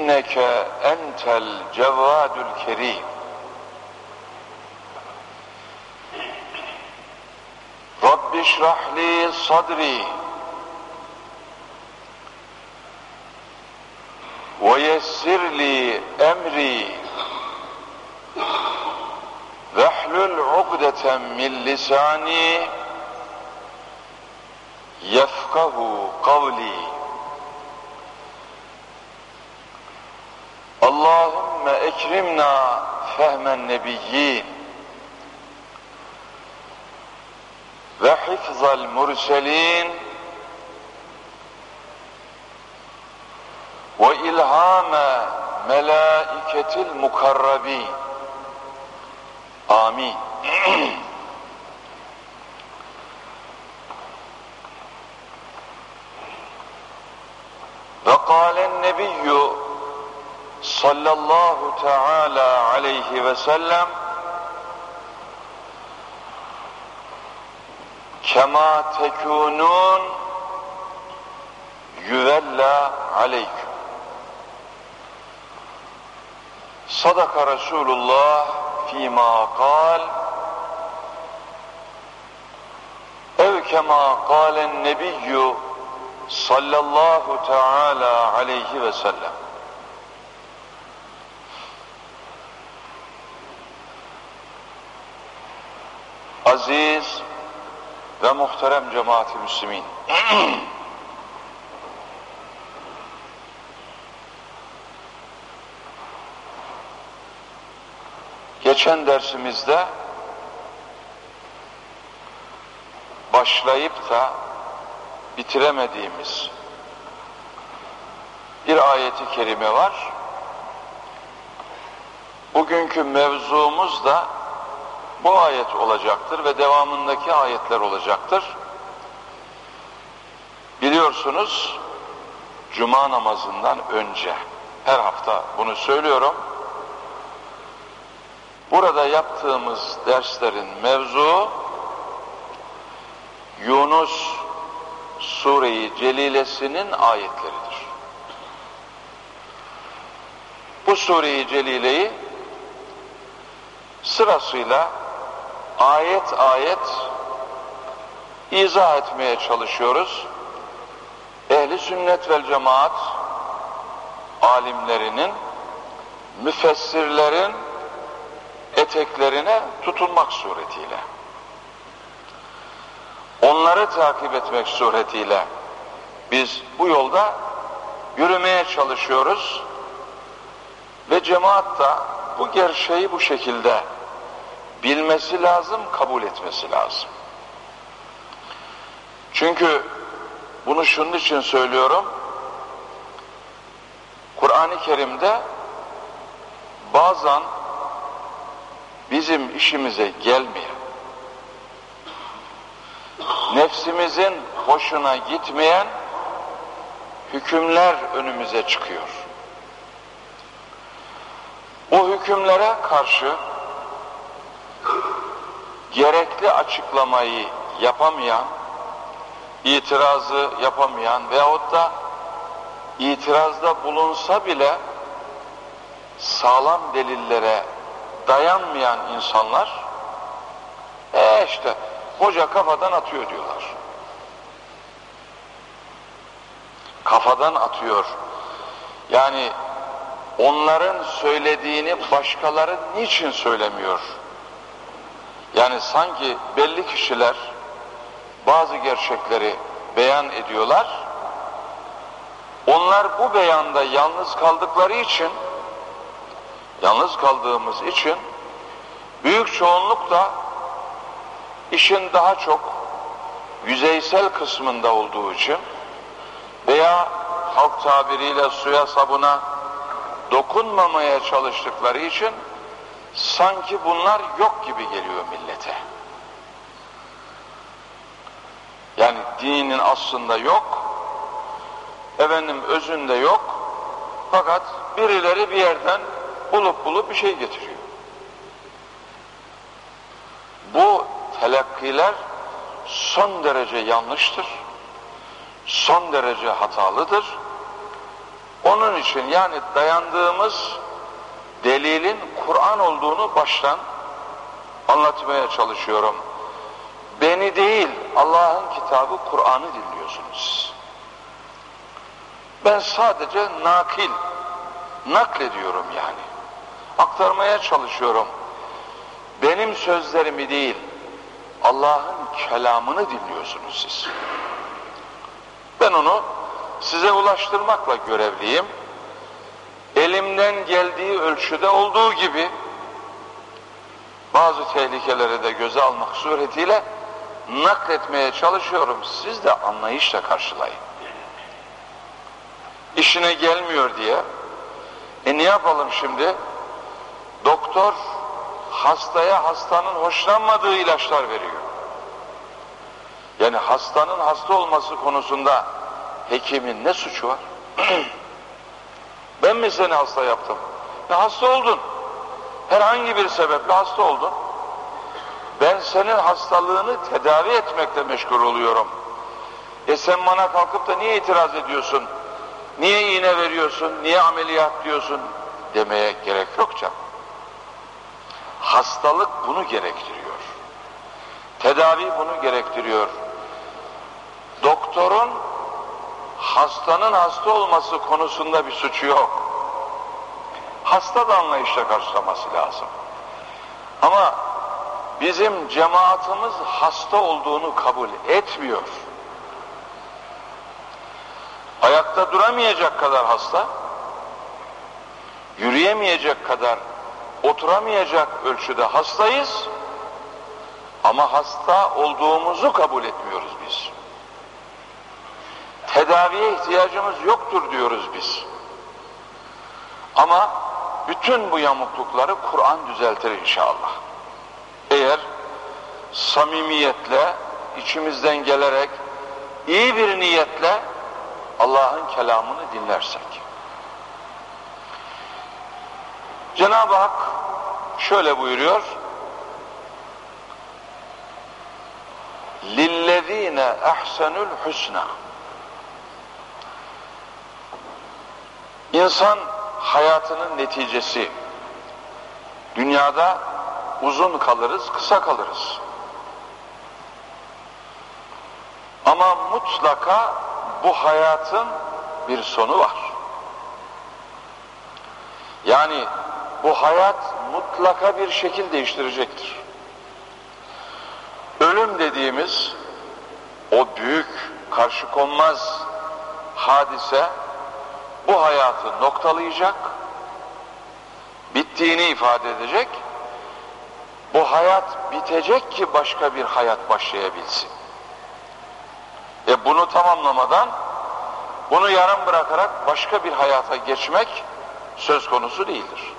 إنك أنت الجواد الكريم. رب اشرح لي صدري ويسر لي أمري. واحلل عقدة من لساني يفقه قولي. Allahümme ekrimna fehmen nebiyyin ve hifzal murselin ve ilhame melaiketil mukarrabin. Amin. Ve kâlen nebiyyü sallallahu teala aleyhi ve sellem kema tekunun yüvella aleyküm sadaka Resulullah fîmâ kal ev kema kâlen nebiyyü sallallahu teala aleyhi ve sellem ve muhterem cemaati müslimin geçen dersimizde başlayıp da bitiremediğimiz bir ayeti kerime var. Bugünkü mevzumuz da bu ayet olacaktır ve devamındaki ayetler olacaktır. Biliyorsunuz cuma namazından önce her hafta bunu söylüyorum. Burada yaptığımız derslerin mevzu Yunus Sure-i Celilesinin ayetleridir. Bu Sure-i Celile'yi sırasıyla ayet ayet izah etmeye çalışıyoruz. Ehli sünnet vel cemaat alimlerinin, müfessirlerin eteklerine tutulmak suretiyle. Onları takip etmek suretiyle biz bu yolda yürümeye çalışıyoruz ve cemaat da bu gerçeği bu şekilde bilmesi lazım, kabul etmesi lazım. Çünkü bunu şunun için söylüyorum. Kur'an-ı Kerim'de bazen bizim işimize gelmeyen, nefsimizin hoşuna gitmeyen hükümler önümüze çıkıyor. Bu hükümlere karşı gerekli açıklamayı yapamayan, itirazı yapamayan veyahut da itirazda bulunsa bile sağlam delillere dayanmayan insanlar e işte hoca kafadan atıyor diyorlar. Kafadan atıyor. Yani onların söylediğini başkaları niçin söylemiyor? Yani sanki belli kişiler bazı gerçekleri beyan ediyorlar. Onlar bu beyanda yalnız kaldıkları için yalnız kaldığımız için büyük çoğunlukla işin daha çok yüzeysel kısmında olduğu için veya halk tabiriyle suya sabuna dokunmamaya çalıştıkları için sanki bunlar yok gibi geliyor millete. Yani dinin aslında yok, efendim özünde yok, fakat birileri bir yerden bulup bulup bir şey getiriyor. Bu telakkiler son derece yanlıştır, son derece hatalıdır. Onun için yani dayandığımız delilin Kur'an olduğunu baştan anlatmaya çalışıyorum. Beni değil Allah'ın kitabı Kur'an'ı dinliyorsunuz. Ben sadece nakil, naklediyorum yani. Aktarmaya çalışıyorum. Benim sözlerimi değil, Allah'ın kelamını dinliyorsunuz siz. Ben onu size ulaştırmakla görevliyim. Elimden geldiği ölçüde olduğu gibi bazı tehlikeleri de göze almak suretiyle nakletmeye çalışıyorum. Siz de anlayışla karşılayın. İşine gelmiyor diye. E ne yapalım şimdi? Doktor hastaya hastanın hoşlanmadığı ilaçlar veriyor. Yani hastanın hasta olması konusunda hekimin ne suçu var? ben mi seni hasta yaptım? Ya hasta oldun. Herhangi bir sebeple hasta oldun. Ben senin hastalığını tedavi etmekle meşgul oluyorum. E sen bana kalkıp da niye itiraz ediyorsun? Niye iğne veriyorsun? Niye ameliyat diyorsun? Demeye gerek yok canım. Hastalık bunu gerektiriyor. Tedavi bunu gerektiriyor. Doktorun hastanın hasta olması konusunda bir suçu yok. Hasta da anlayışla karşılaması lazım. Ama bizim cemaatimiz hasta olduğunu kabul etmiyor. Ayakta duramayacak kadar hasta, yürüyemeyecek kadar oturamayacak ölçüde hastayız ama hasta olduğumuzu kabul etmiyoruz biz Tedaviye ihtiyacımız yoktur diyoruz biz. Ama bütün bu yamuklukları Kur'an düzeltir inşallah. Eğer samimiyetle, içimizden gelerek, iyi bir niyetle Allah'ın kelamını dinlersek. Cenab-ı Hak şöyle buyuruyor. لِلَّذ۪ينَ اَحْسَنُ الْحُسْنَى İnsan hayatının neticesi. Dünyada uzun kalırız, kısa kalırız. Ama mutlaka bu hayatın bir sonu var. Yani bu hayat mutlaka bir şekil değiştirecektir. Ölüm dediğimiz o büyük, karşı konmaz hadise bu hayatı noktalayacak, bittiğini ifade edecek, bu hayat bitecek ki başka bir hayat başlayabilsin. E bunu tamamlamadan, bunu yarım bırakarak başka bir hayata geçmek söz konusu değildir.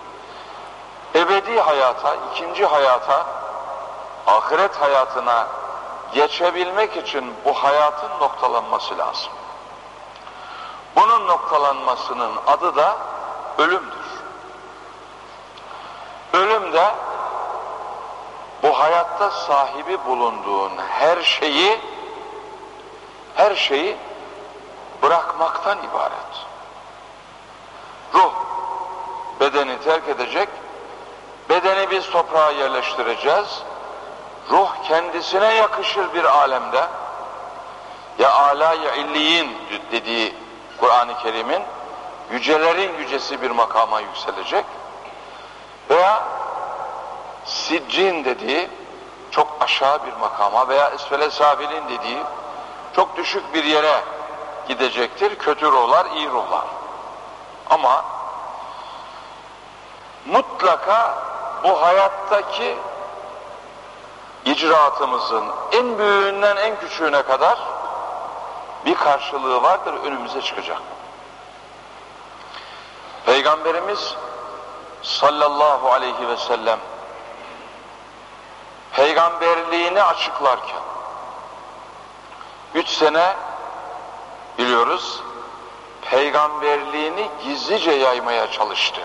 Ebedi hayata, ikinci hayata, ahiret hayatına geçebilmek için bu hayatın noktalanması lazım. Bunun noktalanmasının adı da ölümdür. Ölüm de bu hayatta sahibi bulunduğun her şeyi her şeyi bırakmaktan ibaret. Ruh bedeni terk edecek, bedeni biz toprağa yerleştireceğiz. Ruh kendisine yakışır bir alemde ya ala ya illiyin dediği Kur'an-ı Kerim'in yücelerin yücesi bir makama yükselecek veya siccin dediği çok aşağı bir makama veya esfele sabilin dediği çok düşük bir yere gidecektir. Kötü ruhlar, iyi ruhlar. Ama mutlaka bu hayattaki icraatımızın en büyüğünden en küçüğüne kadar bir karşılığı vardır önümüze çıkacak. Peygamberimiz sallallahu aleyhi ve sellem peygamberliğini açıklarken üç sene biliyoruz peygamberliğini gizlice yaymaya çalıştı.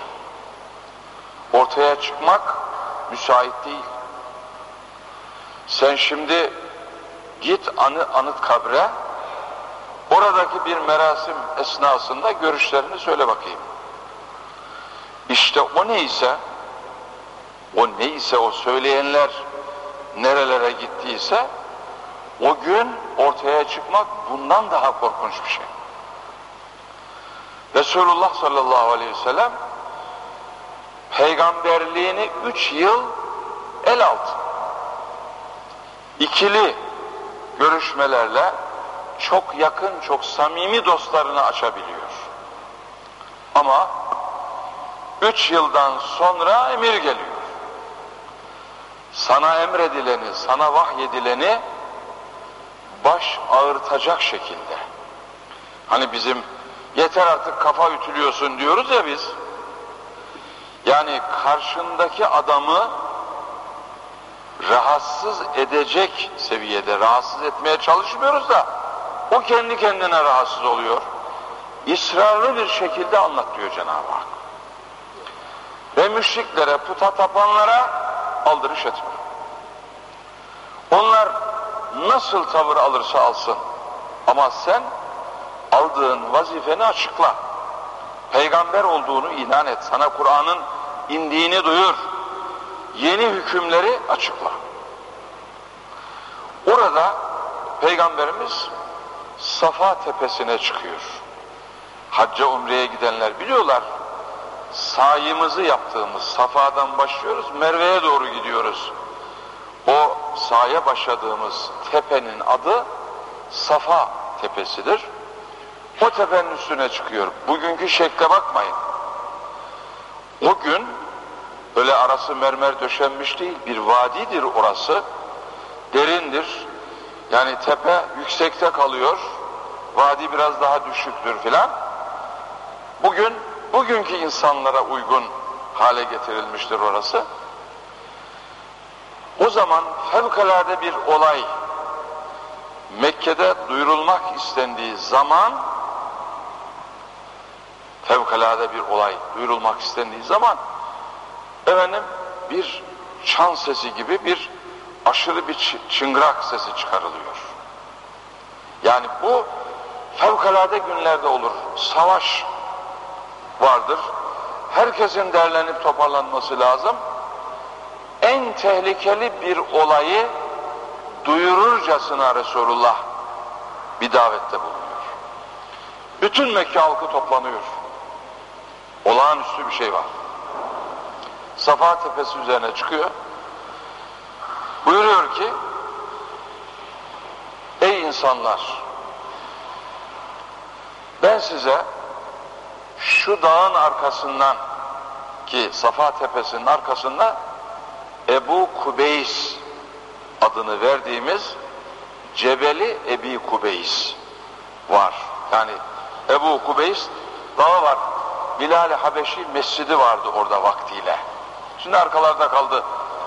Ortaya çıkmak müsait değil. Sen şimdi git anı, anıt kabre Oradaki bir merasim esnasında görüşlerini söyle bakayım. İşte o neyse, o neyse o söyleyenler nerelere gittiyse, o gün ortaya çıkmak bundan daha korkunç bir şey. Resulullah sallallahu aleyhi ve sellem peygamberliğini üç yıl el aldı. İkili görüşmelerle çok yakın, çok samimi dostlarını açabiliyor. Ama üç yıldan sonra emir geliyor. Sana emredileni, sana vahyedileni baş ağırtacak şekilde. Hani bizim yeter artık kafa ütülüyorsun diyoruz ya biz. Yani karşındaki adamı rahatsız edecek seviyede rahatsız etmeye çalışmıyoruz da o kendi kendine rahatsız oluyor. İsrarlı bir şekilde anlat diyor Cenab-ı Hak. Ve müşriklere, puta tapanlara aldırış etmiyor. Onlar nasıl tavır alırsa alsın ama sen aldığın vazifeni açıkla. Peygamber olduğunu ilan et. Sana Kur'an'ın indiğini duyur. Yeni hükümleri açıkla. Orada Peygamberimiz Safa tepesine çıkıyor. Hacca umreye gidenler biliyorlar. Sayımızı yaptığımız Safa'dan başlıyoruz, Merve'ye doğru gidiyoruz. O sahaya başladığımız tepenin adı Safa tepesidir. O tepenin üstüne çıkıyor. Bugünkü şekle bakmayın. O gün öyle arası mermer döşenmiş değil, bir vadidir orası. Derindir. Yani tepe yüksekte kalıyor. Vadi biraz daha düşüktür filan. Bugün bugünkü insanlara uygun hale getirilmiştir orası. O zaman fevkalade bir olay Mekke'de duyurulmak istendiği zaman fevkalade bir olay duyurulmak istendiği zaman efendim bir çan sesi gibi bir aşırı bir çıngırak sesi çıkarılıyor. Yani bu fevkalade günlerde olur. Savaş vardır. Herkesin derlenip toparlanması lazım. En tehlikeli bir olayı duyururcasına Resulullah bir davette bulunuyor. Bütün Mekke halkı toplanıyor. Olağanüstü bir şey var. Safa tepesi üzerine çıkıyor. Buyuruyor ki Ey insanlar ben size şu dağın arkasından ki Safa tepesinin arkasında Ebu Kubeys adını verdiğimiz Cebeli Ebi Kubeys var. Yani Ebu Kubeys dağı var. Bilal-i Habeşi mescidi vardı orada vaktiyle. Şimdi arkalarda kaldı.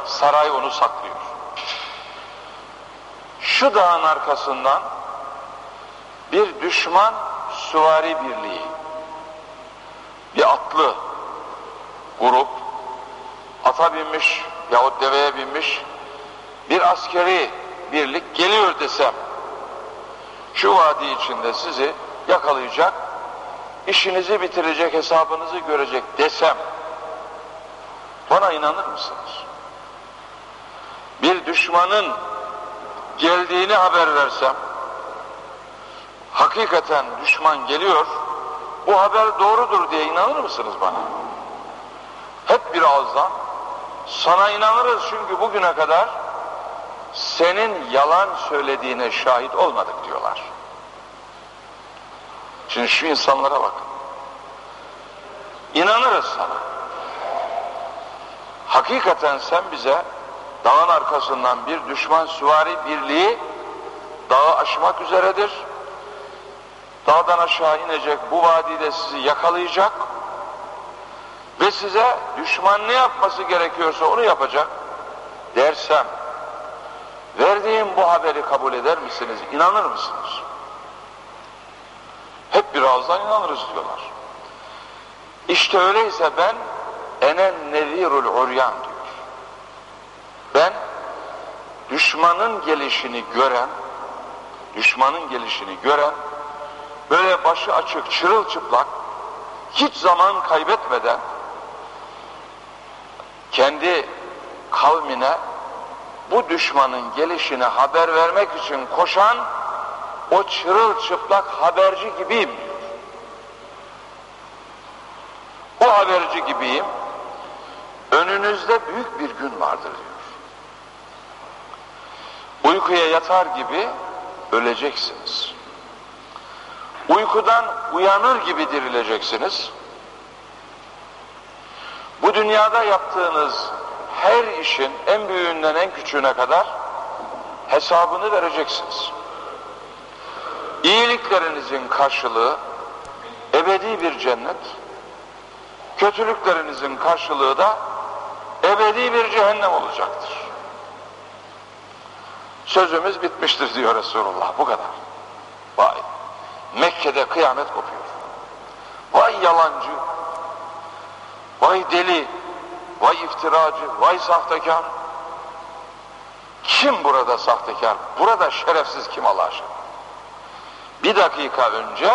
Saray onu saklıyor. Şu dağın arkasından bir düşman süvari birliği, bir atlı grup, ata binmiş yahut deveye binmiş bir askeri birlik geliyor desem, şu vadi içinde sizi yakalayacak, işinizi bitirecek, hesabınızı görecek desem, bana inanır mısınız? Bir düşmanın geldiğini haber versem, hakikaten düşman geliyor, bu haber doğrudur diye inanır mısınız bana? Hep bir ağızdan, sana inanırız çünkü bugüne kadar senin yalan söylediğine şahit olmadık diyorlar. Şimdi şu insanlara bak. İnanırız sana. Hakikaten sen bize dağın arkasından bir düşman süvari birliği dağı aşmak üzeredir. Dağdan aşağı inecek bu vadide sizi yakalayacak ve size düşman ne yapması gerekiyorsa onu yapacak dersem verdiğim bu haberi kabul eder misiniz? İnanır mısınız? Hep bir ağızdan inanırız diyorlar. İşte öyleyse ben enen nevirul uryan diyor. Ben düşmanın gelişini gören, düşmanın gelişini gören böyle başı açık, çırılçıplak, hiç zaman kaybetmeden kendi kavmine bu düşmanın gelişine haber vermek için koşan o çırılçıplak haberci gibiyim diyor. O haberci gibiyim. Önünüzde büyük bir gün vardır diyor. Uykuya yatar gibi öleceksiniz. Uykudan uyanır gibi dirileceksiniz. Bu dünyada yaptığınız her işin en büyüğünden en küçüğüne kadar hesabını vereceksiniz. İyiliklerinizin karşılığı ebedi bir cennet, kötülüklerinizin karşılığı da ebedi bir cehennem olacaktır. Sözümüz bitmiştir diyor Resulullah. Bu kadar. Vay. Mekke'de kıyamet kopuyor. Vay yalancı. Vay deli. Vay iftiracı. Vay sahtekar. Kim burada sahtekar? Burada şerefsiz kim Allah aşkına? Bir dakika önce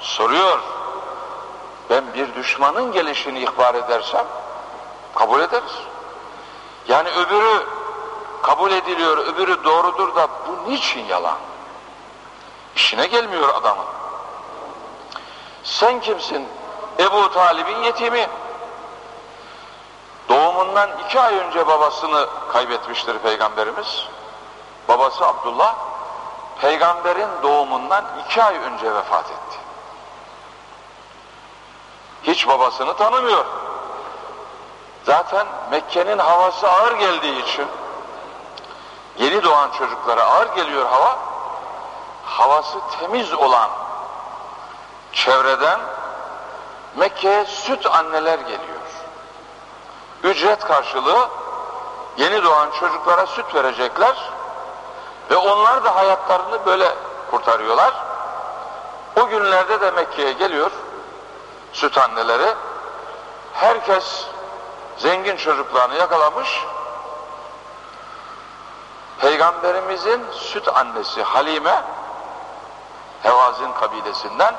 soruyor. Ben bir düşmanın gelişini ihbar edersem kabul ederiz. Yani öbürü kabul ediliyor, öbürü doğrudur da bu niçin yalan? İşine gelmiyor adamın. Sen kimsin? Ebu Talib'in yetimi. Doğumundan iki ay önce babasını kaybetmiştir Peygamberimiz. Babası Abdullah, Peygamberin doğumundan iki ay önce vefat etti. Hiç babasını tanımıyor. Zaten Mekke'nin havası ağır geldiği için yeni doğan çocuklara ağır geliyor hava. Havası temiz olan çevreden Mekke'ye süt anneler geliyor. Ücret karşılığı yeni doğan çocuklara süt verecekler ve onlar da hayatlarını böyle kurtarıyorlar. O günlerde de Mekke'ye geliyor süt anneleri. Herkes zengin çocuklarını yakalamış. Peygamberimizin süt annesi Halime Hevazin kabilesinden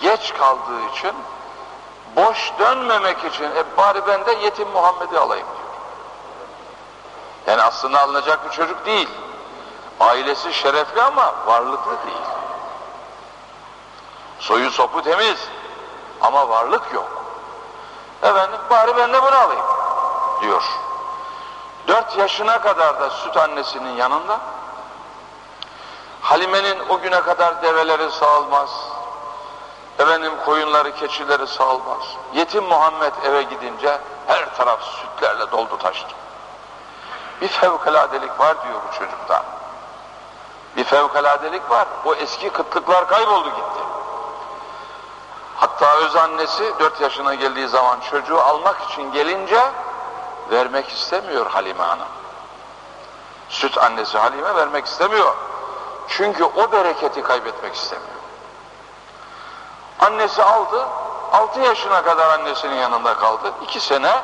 geç kaldığı için boş dönmemek için e bari ben de yetim Muhammed'i alayım diyor. Yani aslında alınacak bir çocuk değil. Ailesi şerefli ama varlıklı değil. Soyu sopu temiz ama varlık yok. Efendim bari ben de bunu alayım diyor. Dört yaşına kadar da süt annesinin yanında Halime'nin o güne kadar develeri sağılmaz. Efendim koyunları, keçileri sağılmaz. Yetim Muhammed eve gidince her taraf sütlerle doldu taştı. Bir fevkaladelik var diyor bu çocukta. Bir fevkaladelik var. O eski kıtlıklar kayboldu gitti. Hatta öz annesi dört yaşına geldiği zaman çocuğu almak için gelince vermek istemiyor Halime Hanım. Süt annesi Halime vermek istemiyor. Çünkü o bereketi kaybetmek istemiyor. Annesi aldı, altı yaşına kadar annesinin yanında kaldı. İki sene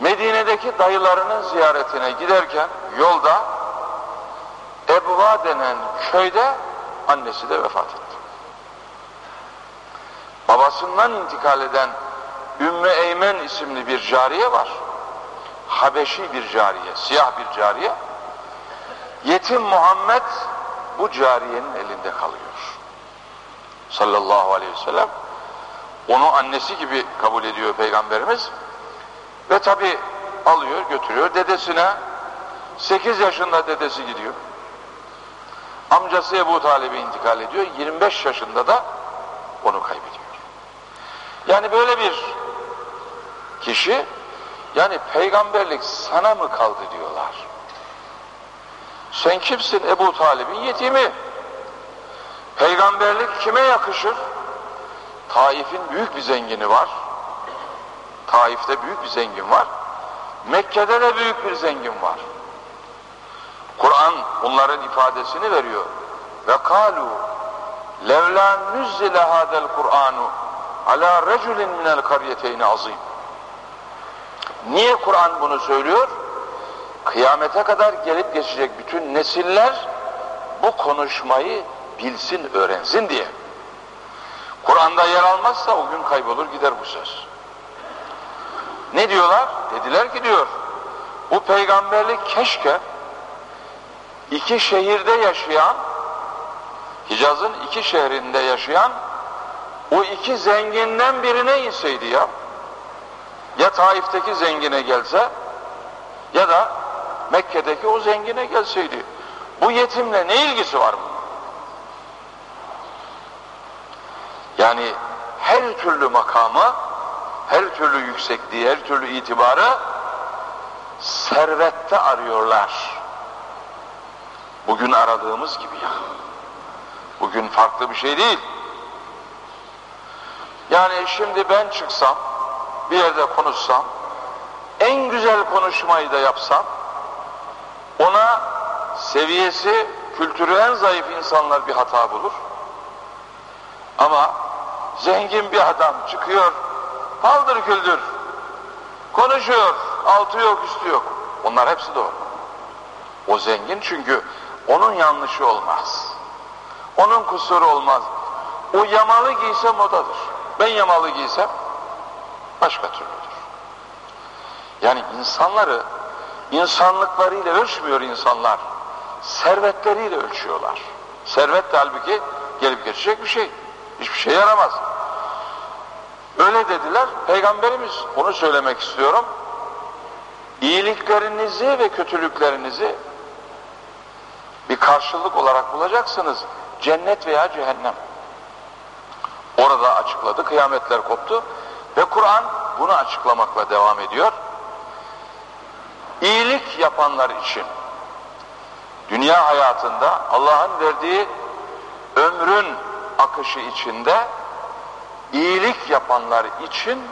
Medine'deki dayılarının ziyaretine giderken yolda Ebva denen köyde annesi de vefat etti. Babasından intikal eden Ümmü Eymen isimli bir cariye var. Habeşi bir cariye, siyah bir cariye. Yetim Muhammed bu cariyenin elinde kalıyor. Sallallahu aleyhi ve sellem. Onu annesi gibi kabul ediyor Peygamberimiz. Ve tabi alıyor götürüyor dedesine. 8 yaşında dedesi gidiyor. Amcası Ebu Talib'e intikal ediyor. 25 yaşında da onu kaybediyor. Yani böyle bir kişi yani peygamberlik sana mı kaldı diyorlar. Sen kimsin Ebu Talib'in yetimi? Peygamberlik kime yakışır? Taif'in büyük bir zengini var. Taif'te büyük bir zengin var. Mekke'de de büyük bir zengin var. Kur'an bunların ifadesini veriyor. Ve kalu levla nüzzile hadel Kur'anu ala reculin minel karyeteyni azim. Niye Kur'an bunu söylüyor? Kıyamete kadar gelip geçecek bütün nesiller bu konuşmayı bilsin, öğrensin diye. Kur'an'da yer almazsa o gün kaybolur gider bu söz. Ne diyorlar? Dediler ki diyor, bu peygamberlik keşke iki şehirde yaşayan, Hicaz'ın iki şehrinde yaşayan o iki zenginden birine inseydi ya. Ya Taif'teki zengine gelse ya da Mekke'deki o zengine gelseydi. Bu yetimle ne ilgisi var mı? Yani her türlü makamı, her türlü yüksekliği, her türlü itibarı servette arıyorlar. Bugün aradığımız gibi ya. Bugün farklı bir şey değil. Yani şimdi ben çıksam, bir yerde konuşsam, en güzel konuşmayı da yapsam, ona seviyesi, kültürü en zayıf insanlar bir hata bulur. Ama zengin bir adam çıkıyor, paldır küldür, konuşuyor, altı yok üstü yok. Onlar hepsi doğru. O zengin çünkü onun yanlışı olmaz. Onun kusuru olmaz. O yamalı giyse modadır. Ben yamalı giysem başka türlüdür. Yani insanları insanlıklarıyla ölçmüyor insanlar. Servetleriyle ölçüyorlar. Servet de halbuki gelip geçecek bir şey. Hiçbir şey yaramaz. Öyle dediler. Peygamberimiz onu söylemek istiyorum. İyiliklerinizi ve kötülüklerinizi bir karşılık olarak bulacaksınız. Cennet veya cehennem. Orada açıkladı, kıyametler koptu ve Kur'an bunu açıklamakla devam ediyor. İyilik yapanlar için dünya hayatında Allah'ın verdiği ömrün akışı içinde iyilik yapanlar için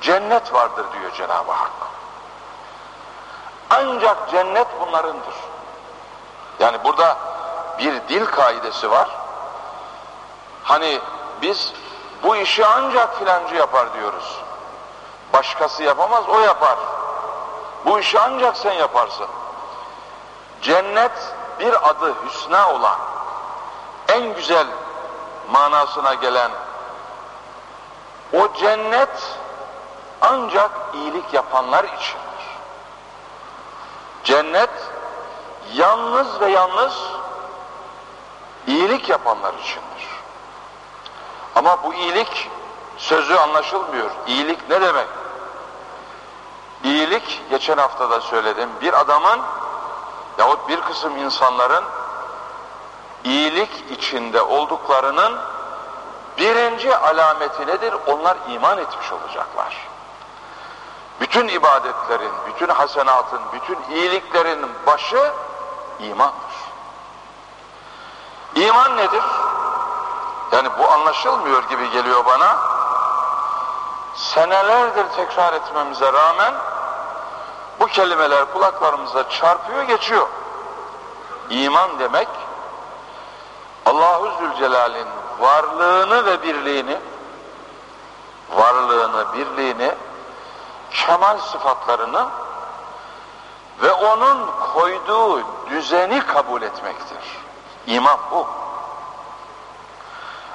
cennet vardır diyor Cenab-ı Hak. Ancak cennet bunlarındır. Yani burada bir dil kaidesi var. Hani biz bu işi ancak filancı yapar diyoruz. Başkası yapamaz, o yapar. Bu işi ancak sen yaparsın. Cennet bir adı hüsna olan, en güzel manasına gelen o cennet ancak iyilik yapanlar içindir. Cennet yalnız ve yalnız iyilik yapanlar içindir. Ama bu iyilik sözü anlaşılmıyor. İyilik ne demek? İyilik geçen hafta da söyledim. Bir adamın yahut bir kısım insanların iyilik içinde olduklarının birinci alameti nedir? Onlar iman etmiş olacaklar. Bütün ibadetlerin, bütün hasenatın, bütün iyiliklerin başı imandır. İman nedir? Yani bu anlaşılmıyor gibi geliyor bana. Senelerdir tekrar etmemize rağmen bu kelimeler kulaklarımıza çarpıyor geçiyor. İman demek Allahu Zülcelal'in varlığını ve birliğini varlığını, birliğini kemal sıfatlarını ve onun koyduğu düzeni kabul etmektir. İman bu.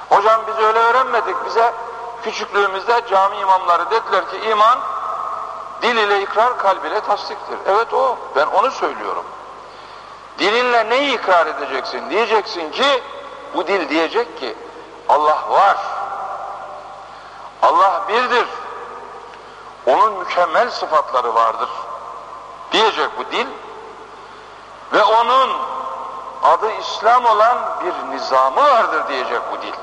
Hocam biz öyle öğrenmedik. Bize küçüklüğümüzde cami imamları dediler ki iman dil ile ikrar kalb ile tasdiktir. Evet o. Ben onu söylüyorum. Dilinle neyi ikrar edeceksin? Diyeceksin ki bu dil diyecek ki Allah var. Allah birdir. Onun mükemmel sıfatları vardır. Diyecek bu dil. Ve onun adı İslam olan bir nizamı vardır diyecek bu dil.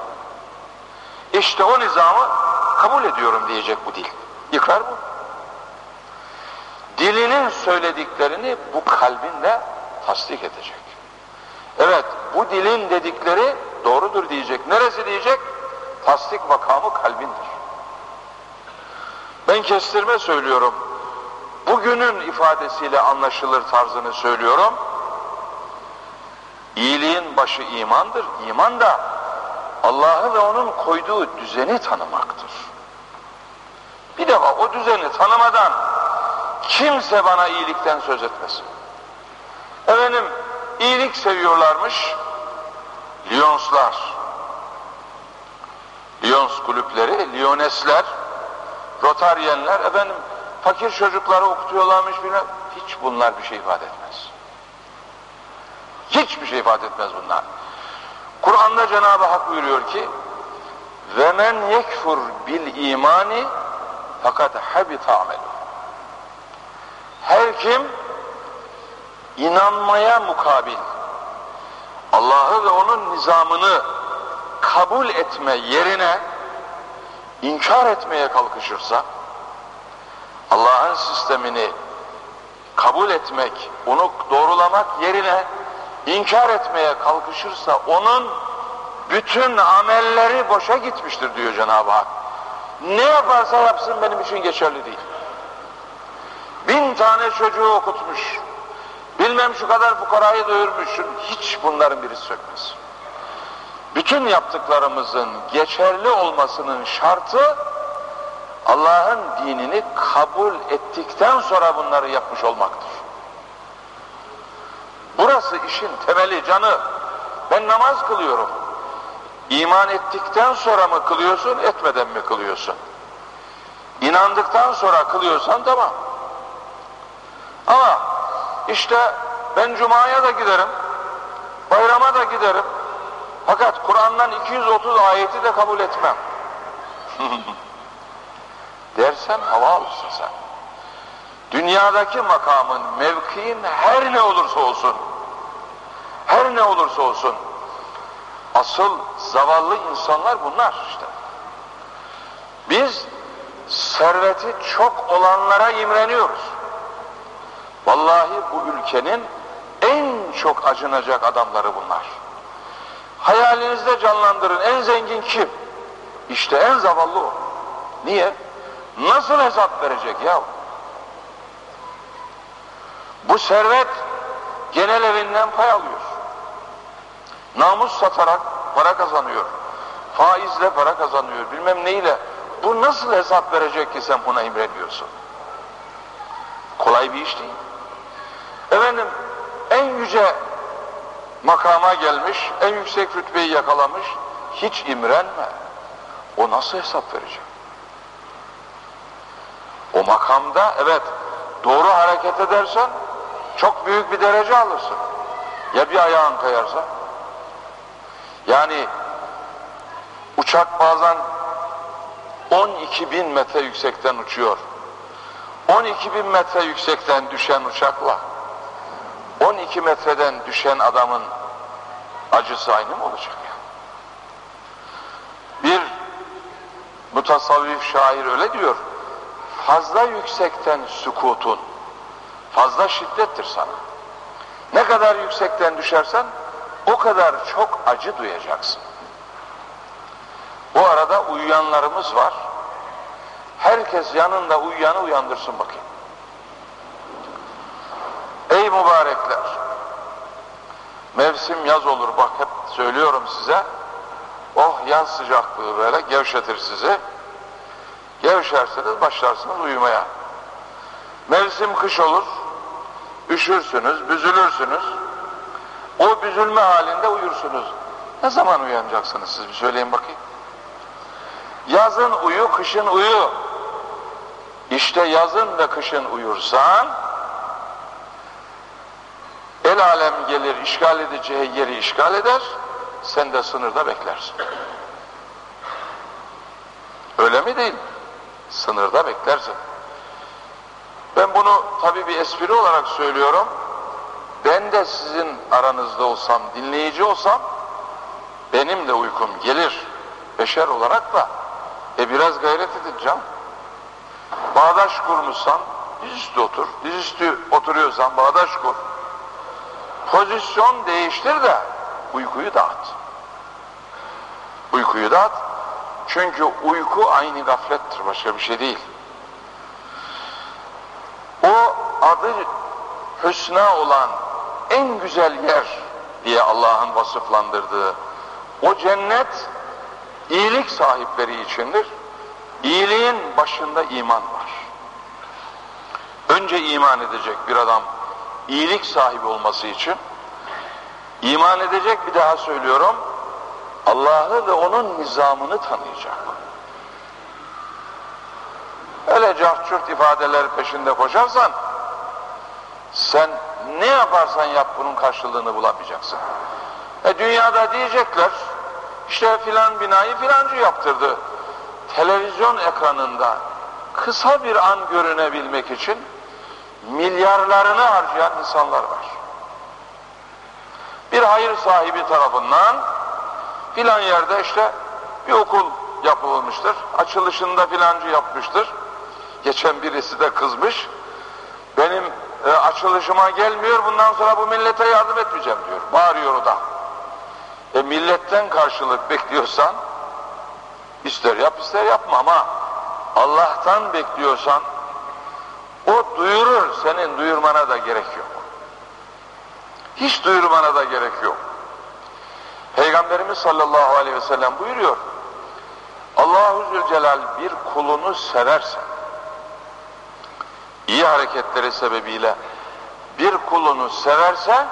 İşte o nizamı kabul ediyorum diyecek bu dil. İkrar bu. Dilinin söylediklerini bu kalbinle tasdik edecek. Evet bu dilin dedikleri doğrudur diyecek. Neresi diyecek? Tasdik makamı kalbindir. Ben kestirme söylüyorum. Bugünün ifadesiyle anlaşılır tarzını söylüyorum. İyiliğin başı imandır. İman da Allah'ı ve onun koyduğu düzeni tanımaktır. Bir defa o düzeni tanımadan kimse bana iyilikten söz etmesin. Efendim iyilik seviyorlarmış. Lyonslar, Lyons kulüpleri, Lyonesler, Rotaryenler, efendim fakir çocukları okutuyorlarmış bilmem. Hiç bunlar bir şey ifade etmez. Hiçbir şey ifade etmez bunlar. Kur'an'da Cenab-ı Hak buyuruyor ki ve men yekfur bil imani fakat habita amelu. Her kim inanmaya mukabil Allah'ı ve onun nizamını kabul etme yerine inkar etmeye kalkışırsa Allah'ın sistemini kabul etmek, onu doğrulamak yerine inkar etmeye kalkışırsa onun bütün amelleri boşa gitmiştir diyor Cenab-ı Hak. Ne yaparsa yapsın benim için geçerli değil. Bin tane çocuğu okutmuş, bilmem şu kadar fukarayı doyurmuşsun, hiç bunların birisi sökmez. Bütün yaptıklarımızın geçerli olmasının şartı Allah'ın dinini kabul ettikten sonra bunları yapmış olmaktır. Burası işin temeli canı. Ben namaz kılıyorum. İman ettikten sonra mı kılıyorsun, etmeden mi kılıyorsun? İnandıktan sonra kılıyorsan tamam. Ama işte ben Cuma'ya da giderim, bayrama da giderim. Fakat Kur'an'dan 230 ayeti de kabul etmem. Dersen hava alırsın sen. Dünyadaki makamın, mevkiin her ne olursa olsun, her ne olursa olsun, asıl zavallı insanlar bunlar işte. Biz serveti çok olanlara imreniyoruz. Vallahi bu ülkenin en çok acınacak adamları bunlar. Hayalinizde canlandırın en zengin kim? İşte en zavallı o. Niye? Nasıl hesap verecek ya? Bu servet genel evinden pay alıyor. Namus satarak para kazanıyor. Faizle para kazanıyor. Bilmem neyle. Bu nasıl hesap verecek ki sen buna imreniyorsun? Kolay bir iş değil. Efendim en yüce makama gelmiş, en yüksek rütbeyi yakalamış. Hiç imrenme. O nasıl hesap verecek? O makamda evet doğru hareket edersen çok büyük bir derece alırsın. Ya bir ayağın kayarsa? Yani uçak bazen 12 bin metre yüksekten uçuyor. 12 bin metre yüksekten düşen uçakla 12 metreden düşen adamın acısı aynı mı olacak ya? Bir mutasavvif şair öyle diyor. Fazla yüksekten sükutun fazla şiddettir sana. Ne kadar yüksekten düşersen o kadar çok acı duyacaksın. Bu arada uyuyanlarımız var. Herkes yanında uyuyanı uyandırsın bakayım. Ey mübarekler! Mevsim yaz olur bak hep söylüyorum size. Oh yaz sıcaklığı böyle gevşetir sizi. Gevşerseniz başlarsınız uyumaya. Mevsim kış olur. Üşürsünüz, büzülürsünüz. O büzülme halinde uyursunuz. Ne zaman uyanacaksınız siz bir söyleyin bakayım. Yazın uyu, kışın uyu. İşte yazın ve kışın uyursan el alem gelir işgal edeceği yeri işgal eder sen de sınırda beklersin. Öyle mi değil? Sınırda beklersin. Ben bunu tabii bir espri olarak söylüyorum. Ben de sizin aranızda olsam, dinleyici olsam benim de uykum gelir. Beşer olarak da e biraz gayret canım. Bağdaş kurmuşsan dizüstü otur. Dizüstü oturuyorsan bağdaş kur. Pozisyon değiştir de uykuyu dağıt. Uykuyu dağıt. Çünkü uyku aynı gaflettir. Başka bir şey değil. O adı hüsna olan en güzel yer diye Allah'ın vasıflandırdığı o cennet iyilik sahipleri içindir. İyiliğin başında iman var. Önce iman edecek bir adam iyilik sahibi olması için iman edecek bir daha söylüyorum Allah'ı ve onun nizamını tanıyacak. Öyle cahçurt ifadeler peşinde koşarsan sen ne yaparsan yap bunun karşılığını bulamayacaksın. E dünyada diyecekler işte filan binayı filancı yaptırdı. Televizyon ekranında kısa bir an görünebilmek için milyarlarını harcayan insanlar var. Bir hayır sahibi tarafından filan yerde işte bir okul yapılmıştır. Açılışında filancı yapmıştır. Geçen birisi de kızmış. Benim e, açılışıma gelmiyor bundan sonra bu millete yardım etmeyeceğim diyor. Bağırıyor o da. E milletten karşılık bekliyorsan ister yap ister yapma ama Allah'tan bekliyorsan o duyurur senin duyurmana da gerek yok. Hiç duyurmana da gerek yok. Peygamberimiz sallallahu aleyhi ve sellem buyuruyor. Allahu Zülcelal bir kulunu severse iyi hareketleri sebebiyle bir kulunu severse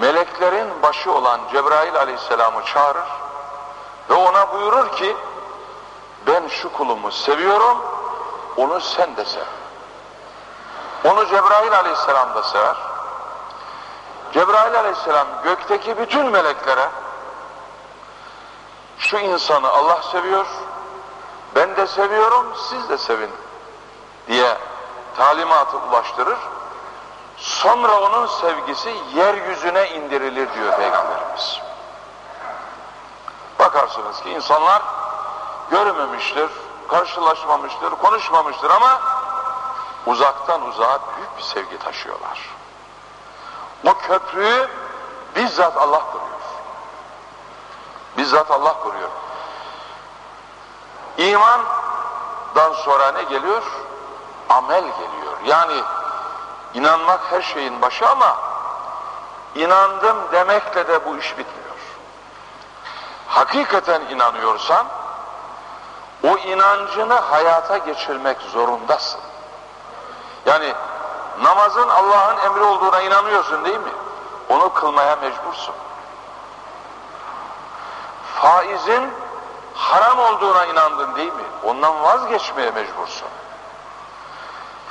meleklerin başı olan Cebrail aleyhisselamı çağırır ve ona buyurur ki ben şu kulumu seviyorum onu sen de sev. Onu Cebrail aleyhisselam da sever. Cebrail aleyhisselam gökteki bütün meleklere şu insanı Allah seviyor, ben de seviyorum, siz de sevin diye talimatı ulaştırır. Sonra onun sevgisi yeryüzüne indirilir diyor Peygamberimiz. Bakarsınız ki insanlar görmemiştir, karşılaşmamıştır, konuşmamıştır ama uzaktan uzağa büyük bir sevgi taşıyorlar. O köprüyü bizzat Allah kuruyor. Bizzat Allah kuruyor. İmandan sonra ne geliyor? Amel geliyor. Yani inanmak her şeyin başı ama inandım demekle de bu iş bitmiyor. Hakikaten inanıyorsan o inancını hayata geçirmek zorundasın. Yani namazın Allah'ın emri olduğuna inanıyorsun değil mi? Onu kılmaya mecbursun. Faizin haram olduğuna inandın değil mi? Ondan vazgeçmeye mecbursun.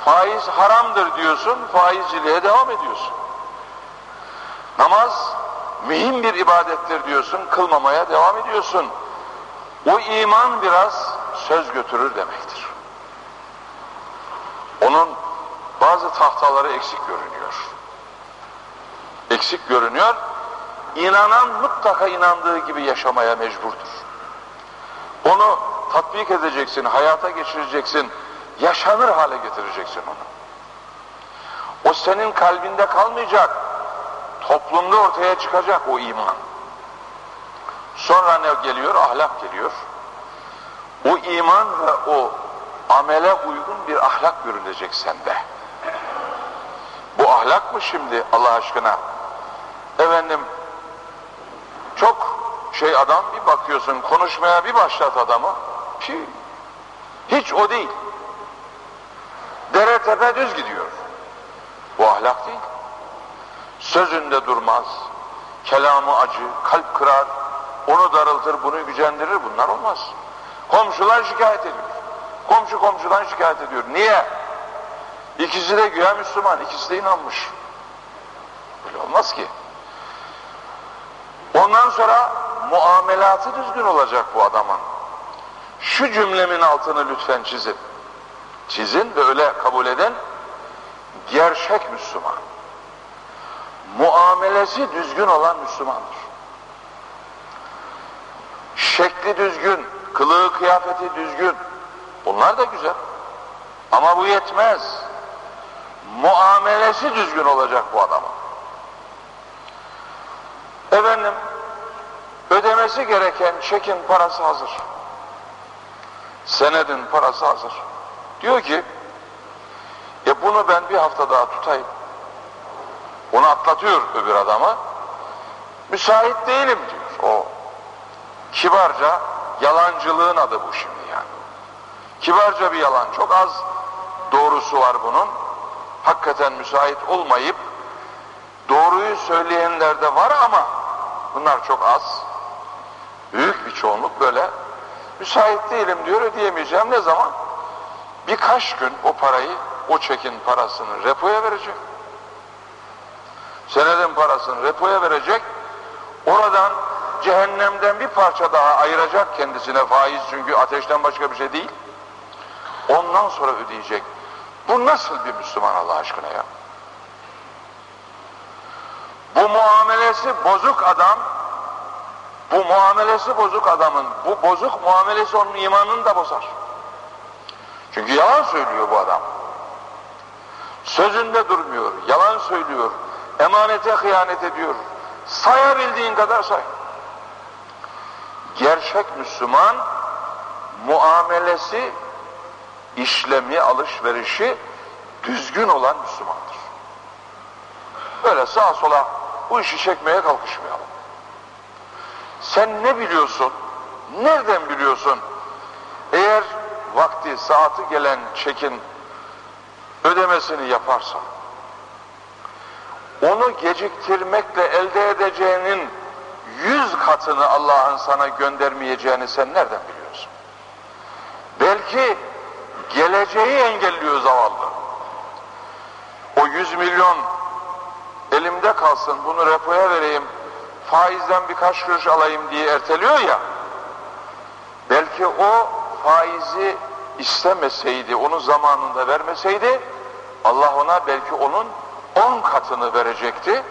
Faiz haramdır diyorsun, faizciliğe devam ediyorsun. Namaz mühim bir ibadettir diyorsun, kılmamaya devam ediyorsun. O iman biraz söz götürür demektir. Onun bazı tahtaları eksik görünüyor. Eksik görünüyor. İnanan mutlaka inandığı gibi yaşamaya mecburdur. Onu tatbik edeceksin, hayata geçireceksin, yaşanır hale getireceksin onu. O senin kalbinde kalmayacak, toplumda ortaya çıkacak o iman. Sonra ne geliyor? Ahlak geliyor. O iman ve o amele uygun bir ahlak görülecek sende. Bu ahlak mı şimdi Allah aşkına? Efendim çok şey adam bir bakıyorsun konuşmaya bir başlat adamı. Ki, hiç o değil. Dere tepe düz gidiyor. Bu ahlak değil. Sözünde durmaz. Kelamı acı, kalp kırar. Onu darıltır, bunu gücendirir. Bunlar olmaz. Komşular şikayet ediyor. Komşu komşudan şikayet ediyor. Niye? İkisi de güya Müslüman, ikisi de inanmış. Böyle olmaz ki. Ondan sonra muamelatı düzgün olacak bu adamın. Şu cümlemin altını lütfen çizin. Çizin ve öyle kabul eden gerçek Müslüman. Muamelesi düzgün olan Müslümandır. Şekli düzgün, kılığı kıyafeti düzgün. Bunlar da güzel. Ama bu yetmez. Muamelesi düzgün olacak bu adamın. Efendim, ödemesi gereken çekin parası hazır. Senedin parası hazır. Diyor ki, e bunu ben bir hafta daha tutayım. Onu atlatıyor öbür adama. Müsait değilim diyor o. Kibarca yalancılığın adı bu şimdi yani. Kibarca bir yalan. Çok az doğrusu var bunun. Hakikaten müsait olmayıp doğruyu söyleyenler de var ama bunlar çok az. Büyük bir çoğunluk böyle müsait değilim diyor ödeyemeyeceğim ne zaman? Birkaç gün o parayı o çekin parasını repoya verecek. Senedin parasını repoya verecek. Oradan cehennemden bir parça daha ayıracak kendisine faiz çünkü ateşten başka bir şey değil. Ondan sonra ödeyecek. Bu nasıl bir Müslüman Allah aşkına ya? Bu muamelesi bozuk adam, bu muamelesi bozuk adamın, bu bozuk muamelesi onun imanını da bozar. Çünkü yalan söylüyor bu adam. Sözünde durmuyor, yalan söylüyor, emanete hıyanet ediyor. Sayabildiğin kadar say. Gerçek Müslüman muamelesi, işlemi, alışverişi düzgün olan Müslümandır. Böyle sağa sola bu işi çekmeye kalkışmayalım. Sen ne biliyorsun? Nereden biliyorsun? Eğer vakti, saati gelen çekin ödemesini yaparsan, onu geciktirmekle elde edeceğinin yüz katını Allah'ın sana göndermeyeceğini sen nereden biliyorsun? Belki geleceği engelliyor zavallı. O yüz milyon elimde kalsın bunu repoya vereyim faizden birkaç kuruş alayım diye erteliyor ya belki o faizi istemeseydi onu zamanında vermeseydi Allah ona belki onun on katını verecekti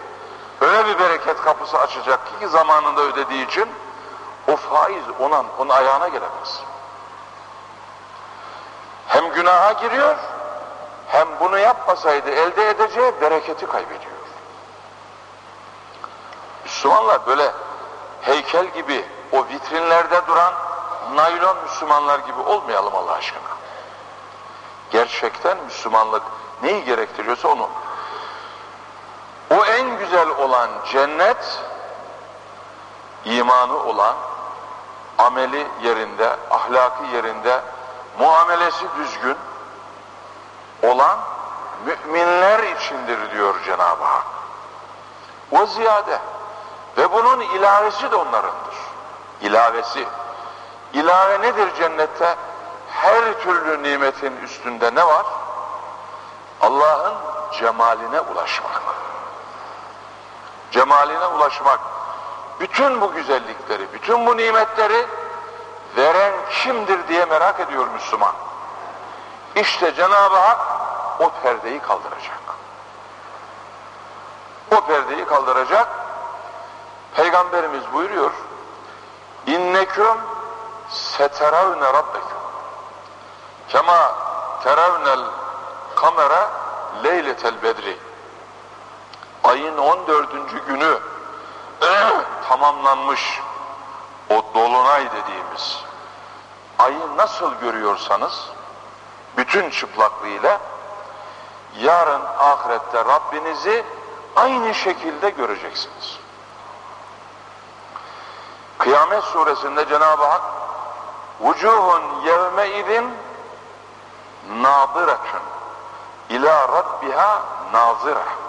öyle bir bereket kapısı açacak ki zamanında ödediği için o faiz ona, onun ayağına gelemez hem günaha giriyor hem bunu yapmasaydı elde edeceği bereketi kaybediyor Müslümanlar böyle heykel gibi o vitrinlerde duran naylon Müslümanlar gibi olmayalım Allah aşkına. Gerçekten Müslümanlık neyi gerektiriyorsa onu. O en güzel olan cennet, imanı olan, ameli yerinde, ahlakı yerinde, muamelesi düzgün olan müminler içindir diyor Cenab-ı Hak. O ziyade. Ve bunun ilavesi de onlarındır. İlavesi. İlave nedir cennette? Her türlü nimetin üstünde ne var? Allah'ın cemaline ulaşmak. Cemaline ulaşmak. Bütün bu güzellikleri, bütün bu nimetleri veren kimdir diye merak ediyor Müslüman. İşte Cenab-ı Hak o perdeyi kaldıracak. O perdeyi kaldıracak Peygamberimiz buyuruyor İnneküm seteravne rabbeküm kema teravnel kamera leyletel bedri ayın 14. günü tamamlanmış o dolunay dediğimiz ayı nasıl görüyorsanız bütün çıplaklığıyla yarın ahirette Rabbinizi aynı şekilde göreceksiniz. Kıyamet suresinde Cenab-ı Hak vucuhun yevme idin nadiretun ila rabbiha nazire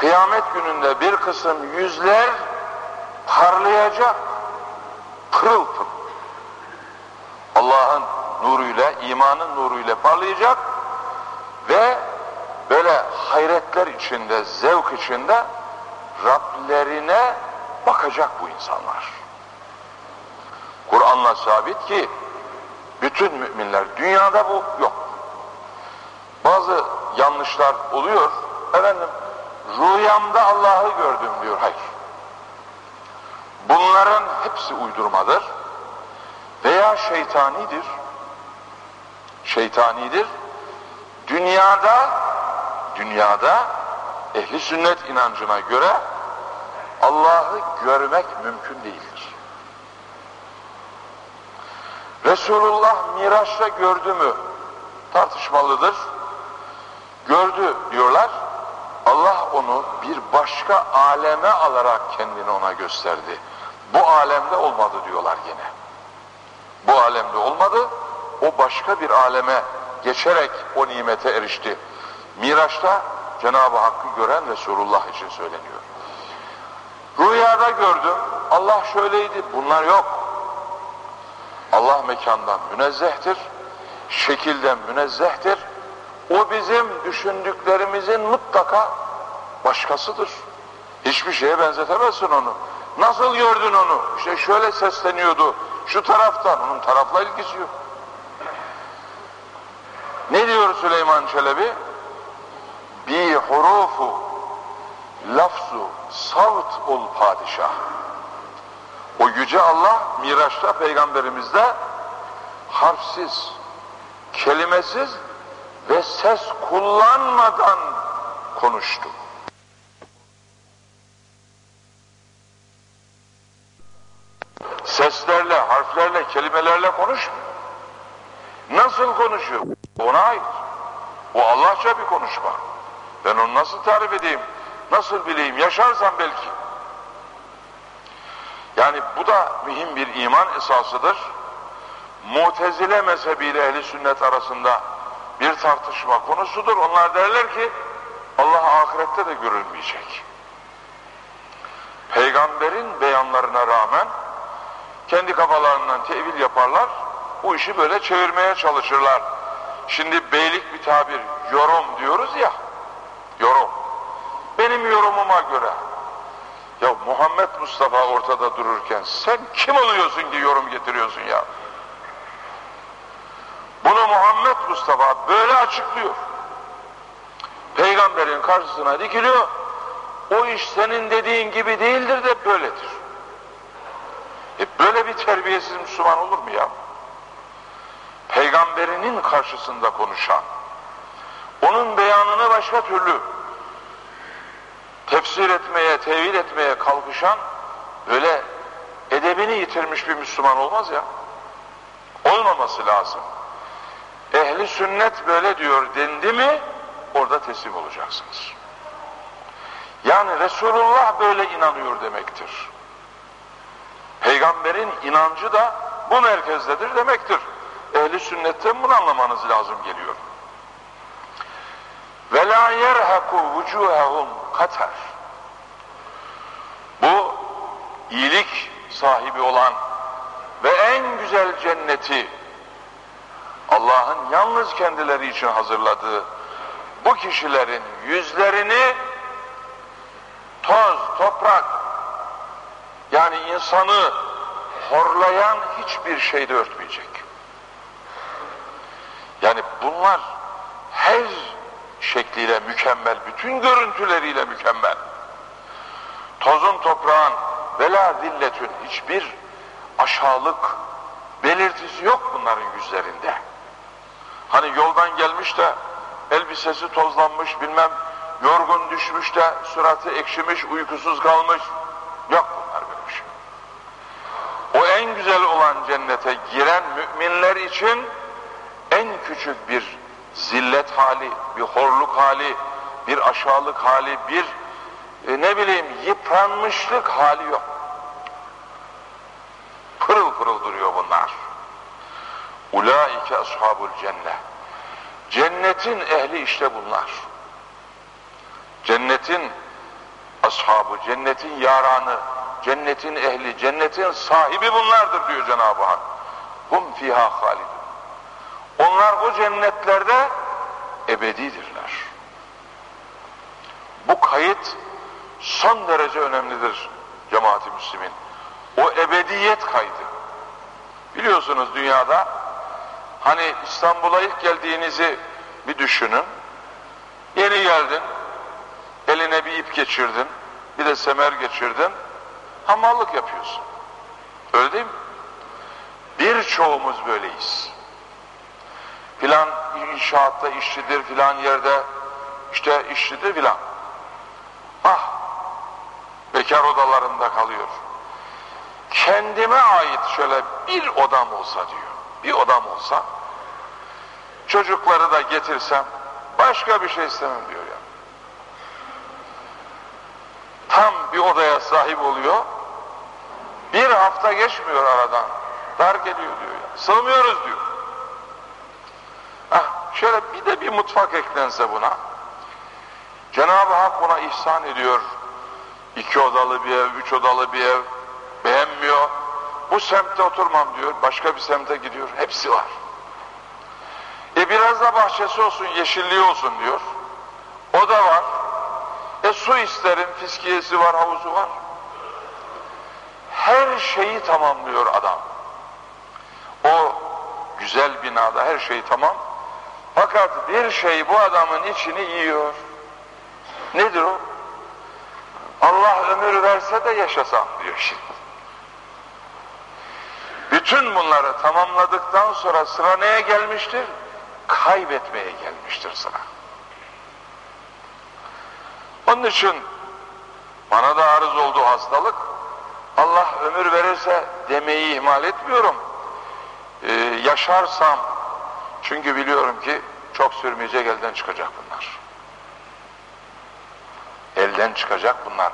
kıyamet gününde bir kısım yüzler parlayacak pırıl pırıl Allah'ın nuruyla imanın nuruyla parlayacak ve böyle hayretler içinde zevk içinde Rablerine bakacak bu insanlar. Kur'an'la sabit ki bütün müminler dünyada bu yok. Bazı yanlışlar oluyor. Efendim rüyamda Allah'ı gördüm diyor. Hayır. Bunların hepsi uydurmadır veya şeytanidir. Şeytanidir. Dünyada dünyada ehli sünnet inancına göre Allah'ı görmek mümkün değildir. Resulullah Miraç'ta gördü mü? Tartışmalıdır. Gördü diyorlar. Allah onu bir başka aleme alarak kendini ona gösterdi. Bu alemde olmadı diyorlar gene. Bu alemde olmadı. O başka bir aleme geçerek o nimete erişti. Miraç'ta Cenab-ı Hakk'ı gören Resulullah için söyleniyor. Rüyada gördüm. Allah şöyleydi. Bunlar yok. Allah mekandan münezzehtir. Şekilden münezzehtir. O bizim düşündüklerimizin mutlaka başkasıdır. Hiçbir şeye benzetemezsin onu. Nasıl gördün onu? İşte şöyle sesleniyordu. Şu taraftan. Onun tarafla ilgisi yok. Ne diyor Süleyman Çelebi? Bi hurufu lafzu savt ol padişah. O yüce Allah Miraç'ta peygamberimizde harfsiz, kelimesiz ve ses kullanmadan konuştu. Seslerle, harflerle, kelimelerle konuşmuyor. Nasıl konuşuyor? Ona ait. O Allahça bir konuşma. Ben onu nasıl tarif edeyim? Nasıl bileyim? Yaşarsam belki. Yani bu da mühim bir iman esasıdır. Mutezile mezhebiyle ehli sünnet arasında bir tartışma konusudur. Onlar derler ki Allah ahirette de görülmeyecek. Peygamberin beyanlarına rağmen kendi kafalarından tevil yaparlar. Bu işi böyle çevirmeye çalışırlar. Şimdi beylik bir tabir, yorum diyoruz ya. Yorum. Benim yorumuma göre. Ya Muhammed Mustafa ortada dururken sen kim oluyorsun ki yorum getiriyorsun ya? Bunu Muhammed Mustafa böyle açıklıyor. Peygamberin karşısına dikiliyor. O iş senin dediğin gibi değildir de böyledir. E böyle bir terbiyesiz Müslüman olur mu ya? Peygamberinin karşısında konuşan, onun beyanını başka türlü tefsir etmeye, tevil etmeye kalkışan öyle edebini yitirmiş bir Müslüman olmaz ya. Olmaması lazım. Ehli sünnet böyle diyor dendi mi orada teslim olacaksınız. Yani Resulullah böyle inanıyor demektir. Peygamberin inancı da bu merkezdedir demektir. Ehli sünnetten bunu anlamanız lazım geliyor. Ve la yerhaku vucuhahum kater. Bu iyilik sahibi olan ve en güzel cenneti Allah'ın yalnız kendileri için hazırladığı bu kişilerin yüzlerini toz, toprak yani insanı horlayan hiçbir şeyde örtmeyecek. Yani bunlar her şekliyle mükemmel, bütün görüntüleriyle mükemmel. Tozun toprağın vela zilletün hiçbir aşağılık belirtisi yok bunların yüzlerinde. Hani yoldan gelmiş de elbisesi tozlanmış bilmem yorgun düşmüş de suratı ekşimiş uykusuz kalmış. Yok bunlar böyle bir şey. O en güzel olan cennete giren müminler için en küçük bir zillet hali, bir horluk hali, bir aşağılık hali, bir e, ne bileyim yıpranmışlık hali yok. Pırıl pırıl duruyor bunlar. Ulaike ashabul cennet. Cennetin ehli işte bunlar. Cennetin ashabı, cennetin yaranı, cennetin ehli, cennetin sahibi bunlardır diyor Cenab-ı Hak. Hum fiha halidun. Onlar o cennetlerde ebedidirler. Bu kayıt son derece önemlidir cemaati müslimin. O ebediyet kaydı. Biliyorsunuz dünyada hani İstanbul'a ilk geldiğinizi bir düşünün. Yeni geldin, eline bir ip geçirdin, bir de semer geçirdin, hamallık yapıyorsun. Öyle değil mi? Birçoğumuz böyleyiz. Filan inşaatta işçidir, filan yerde işte işçidir filan. Ah, bekar odalarında kalıyor. Kendime ait şöyle bir odam olsa diyor. Bir odam olsa çocukları da getirsem başka bir şey istemem diyor ya. Tam bir odaya sahip oluyor. Bir hafta geçmiyor aradan. Dar geliyor diyor ya. Sığmıyoruz diyor. Ah, şöyle bir de bir mutfak eklense buna. Cenab-ı Hak buna ihsan ediyor. iki odalı bir ev, üç odalı bir ev beğenmiyor. Bu semtte oturmam diyor, başka bir semte gidiyor. Hepsi var. E biraz da bahçesi olsun, yeşilliği olsun diyor. O da var. E su isterim, fiskiyesi var, havuzu var. Her şeyi tamamlıyor adam. O güzel binada her şey tamam. Fakat bir şey bu adamın içini yiyor. Nedir o? Allah ömür verse de yaşasam diyor şimdi. Bütün bunları tamamladıktan sonra sıra neye gelmiştir? Kaybetmeye gelmiştir sıra. Onun için bana da arız oldu hastalık. Allah ömür verirse demeyi ihmal etmiyorum. Ee, yaşarsam çünkü biliyorum ki çok sürmeyecek elden çıkacak bunlar. Elden çıkacak bunlar.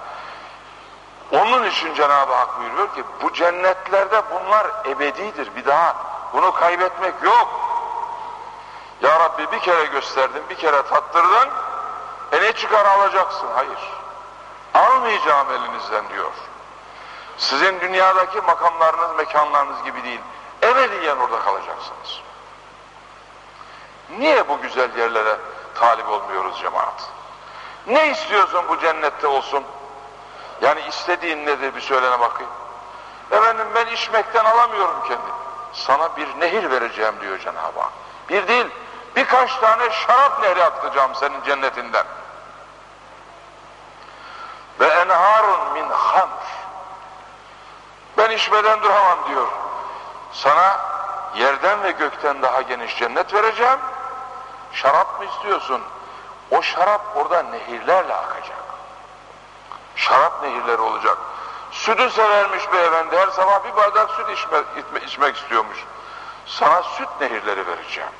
Onun için Cenab-ı Hak buyuruyor ki bu cennetlerde bunlar ebedidir bir daha. Bunu kaybetmek yok. Ya Rabbi bir kere gösterdin, bir kere tattırdın. E ne çıkar alacaksın? Hayır. Almayacağım elinizden diyor. Sizin dünyadaki makamlarınız, mekanlarınız gibi değil. Ebediyen orada kalacaksınız. Niye bu güzel yerlere talip olmuyoruz cemaat? Ne istiyorsun bu cennette olsun? Yani istediğin nedir bir söylene bakayım. Efendim ben içmekten alamıyorum kendimi. Sana bir nehir vereceğim diyor Cenab-ı Hak. Bir değil, birkaç tane şarap nehri akıtacağım senin cennetinden. Ve enharun min hamr. Ben içmeden duramam diyor. Sana yerden ve gökten daha geniş cennet vereceğim. Şarap mı istiyorsun? O şarap orada nehirlerle akacak. Şarap nehirleri olacak. Sütü severmiş beyefendi. Her sabah bir bardak süt içme, içme, içmek istiyormuş. Sana süt nehirleri vereceğim.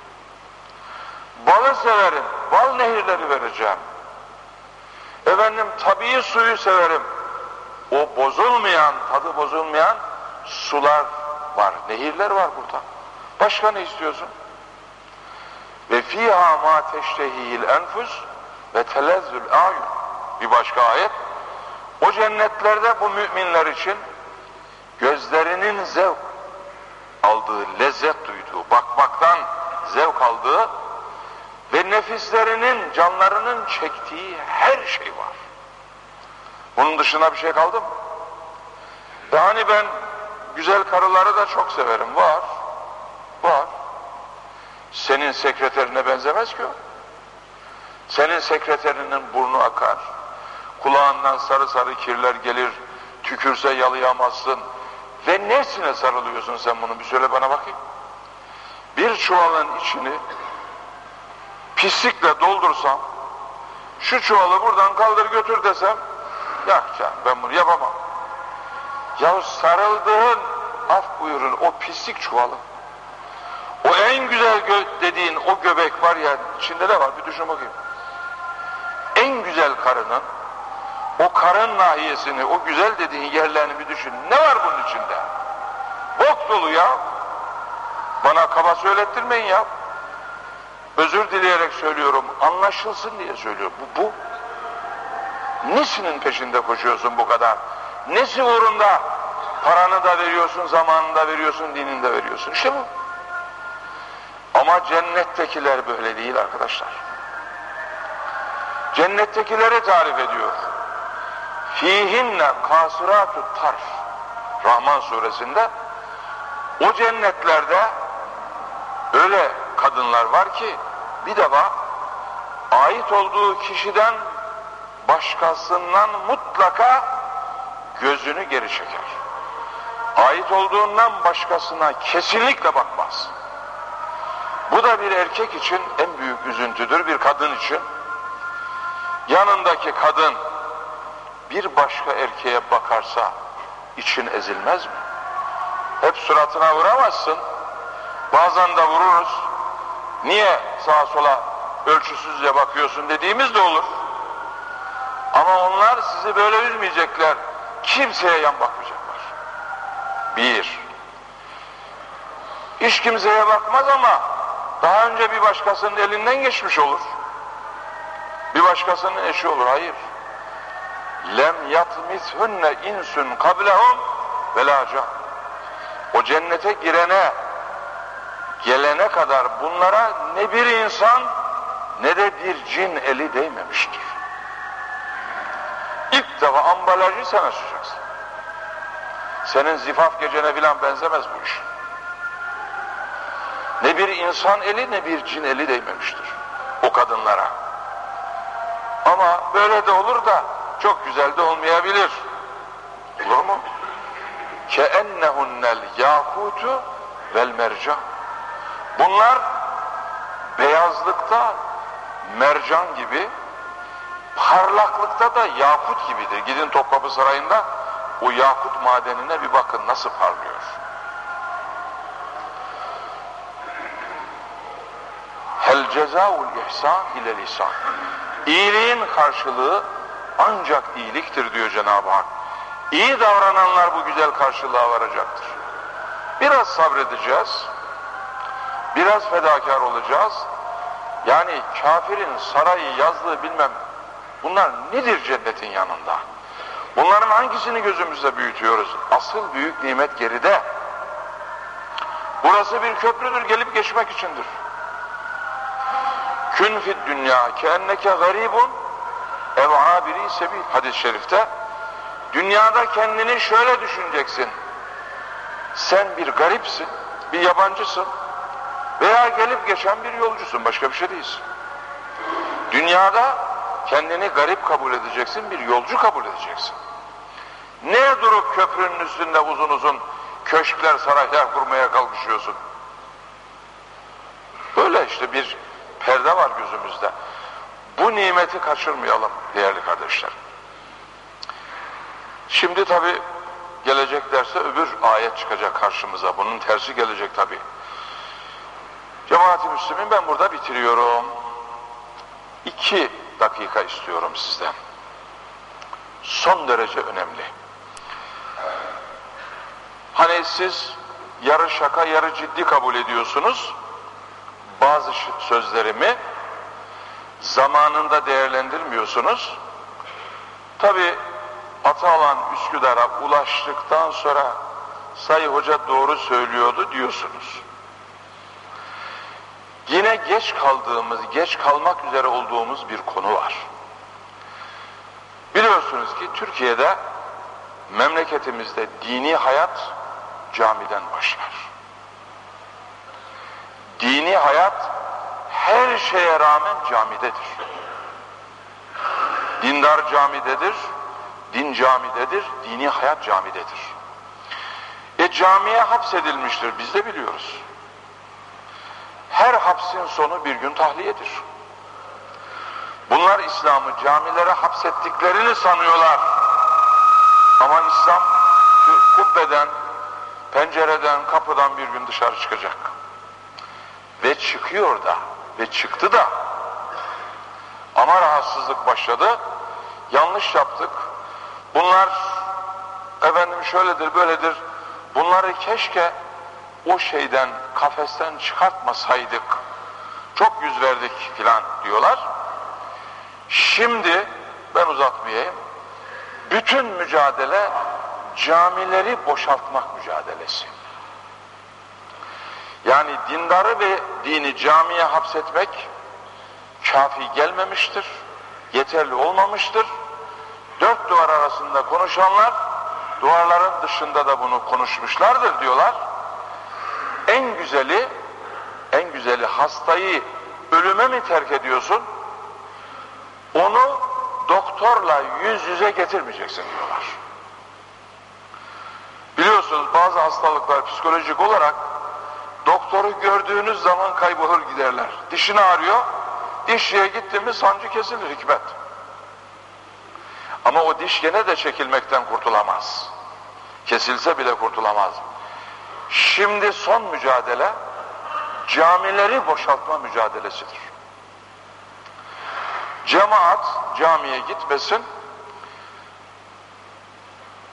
Balı severim. Bal nehirleri vereceğim. Efendim tabii suyu severim. O bozulmayan, tadı bozulmayan sular var. Nehirler var burada. Başka ne istiyorsun? Ve fiha ma teştehihil enfus ve telezzül ayun. Bir başka ayet. O cennetlerde bu müminler için gözlerinin zevk aldığı, lezzet duyduğu, bakmaktan zevk aldığı ve nefislerinin, canlarının çektiği her şey var. Bunun dışına bir şey kaldı mı? Ve hani ben güzel karıları da çok severim. Var. Var. Senin sekreterine benzemez ki o. Senin sekreterinin burnu akar. Kulağından sarı sarı kirler gelir. Tükürse yalayamazsın. Ve nesine sarılıyorsun sen bunu bir söyle bana bakayım. Bir çuvalın içini pislikle doldursam şu çuvalı buradan kaldır götür desem ya canım ben bunu yapamam. Ya sarıldığın af buyurun o pislik çuvalı. O en güzel dediğin o göbek var ya içinde ne var bir düşün bakayım. En güzel karının o karın nahiyesini, o güzel dediğin yerlerini bir düşün. Ne var bunun içinde? Bok dolu ya. Bana kaba söylettirmeyin ya. Özür dileyerek söylüyorum, anlaşılsın diye söylüyorum. Bu, bu. Nesinin peşinde koşuyorsun bu kadar? Nesi uğrunda paranı da veriyorsun, zamanını da veriyorsun, dinini de veriyorsun. İşte bu. Ama cennettekiler böyle değil arkadaşlar. Cennettekileri tarif ediyor. Fihinne kasiratu tarf. Rahman suresinde o cennetlerde öyle kadınlar var ki bir de bak ait olduğu kişiden başkasından mutlaka gözünü geri çeker. Ait olduğundan başkasına kesinlikle bakmaz. Bu da bir erkek için en büyük üzüntüdür bir kadın için. Yanındaki kadın bir başka erkeğe bakarsa için ezilmez mi? Hep suratına vuramazsın. Bazen de vururuz. Niye sağa sola ölçüsüzce bakıyorsun dediğimiz de olur. Ama onlar sizi böyle üzmeyecekler. Kimseye yan bakmayacaklar. Bir. Hiç kimseye bakmaz ama daha önce bir başkasının elinden geçmiş olur. Bir başkasının eşi olur. Hayır. Lem yatmishunne insun kablehum velaca. O cennete girene gelene kadar bunlara ne bir insan ne de bir cin eli değmemiştir. İlk defa ambalajı sen açacaksın. Senin zifaf gecene filan benzemez bu iş. Ne bir insan eli ne bir cin eli değmemiştir o kadınlara. Ama böyle de olur da çok güzel de olmayabilir. Olur mu? Keennehunnel yakutu vel mercan. Bunlar beyazlıkta mercan gibi, parlaklıkta da yakut gibidir. Gidin Topkapı Sarayı'nda o yakut madenine bir bakın nasıl parlıyor. Hel cezaul ihsan ile lisan. İyiliğin karşılığı ancak iyiliktir diyor Cenab-ı Hak. İyi davrananlar bu güzel karşılığa varacaktır. Biraz sabredeceğiz. Biraz fedakar olacağız. Yani kafirin sarayı yazdığı bilmem bunlar nedir cennetin yanında? Bunların hangisini gözümüzde büyütüyoruz? Asıl büyük nimet geride. Burası bir köprüdür gelip geçmek içindir. Kün fid dünya keenneke garibun ev abiri sebil hadis-i şerifte dünyada kendini şöyle düşüneceksin. Sen bir garipsin bir yabancısın veya gelip geçen bir yolcusun başka bir şey değilsin. Dünyada kendini garip kabul edeceksin bir yolcu kabul edeceksin. Ne durup köprünün üstünde uzun uzun köşkler saraylar kurmaya kalkışıyorsun? Böyle işte bir perde var gözümüzde. Bu nimeti kaçırmayalım değerli kardeşler. Şimdi tabi gelecek derse öbür ayet çıkacak karşımıza. Bunun tersi gelecek tabi. Cemaat-i Müslümin ben burada bitiriyorum. İki dakika istiyorum sizden. Son derece önemli. Hani siz yarı şaka yarı ciddi kabul ediyorsunuz bazı sözlerimi zamanında değerlendirmiyorsunuz. Tabi Atalan Üsküdar'a ulaştıktan sonra Sayı Hoca doğru söylüyordu diyorsunuz. Yine geç kaldığımız, geç kalmak üzere olduğumuz bir konu var. Biliyorsunuz ki Türkiye'de memleketimizde dini hayat camiden başlar dini hayat her şeye rağmen camidedir. Dindar camidedir, din camidedir, dini hayat camidedir. E camiye hapsedilmiştir, biz de biliyoruz. Her hapsin sonu bir gün tahliyedir. Bunlar İslam'ı camilere hapsettiklerini sanıyorlar. Ama İslam kubbeden, pencereden, kapıdan bir gün dışarı çıkacak. Ve çıkıyor da ve çıktı da ama rahatsızlık başladı. Yanlış yaptık. Bunlar efendim şöyledir böyledir. Bunları keşke o şeyden kafesten çıkartmasaydık. Çok yüz verdik filan diyorlar. Şimdi ben uzatmayayım. Bütün mücadele camileri boşaltmak mücadelesi. Yani dindarı ve dini camiye hapsetmek kafi gelmemiştir, yeterli olmamıştır. Dört duvar arasında konuşanlar duvarların dışında da bunu konuşmuşlardır diyorlar. En güzeli, en güzeli hastayı ölüme mi terk ediyorsun? Onu doktorla yüz yüze getirmeyeceksin diyorlar. Biliyorsunuz bazı hastalıklar psikolojik olarak Doktoru gördüğünüz zaman kaybolur giderler. Dişini ağrıyor, dişçiye gitti mi sancı kesilir hikmet. Ama o diş gene de çekilmekten kurtulamaz. Kesilse bile kurtulamaz. Şimdi son mücadele camileri boşaltma mücadelesidir. Cemaat camiye gitmesin.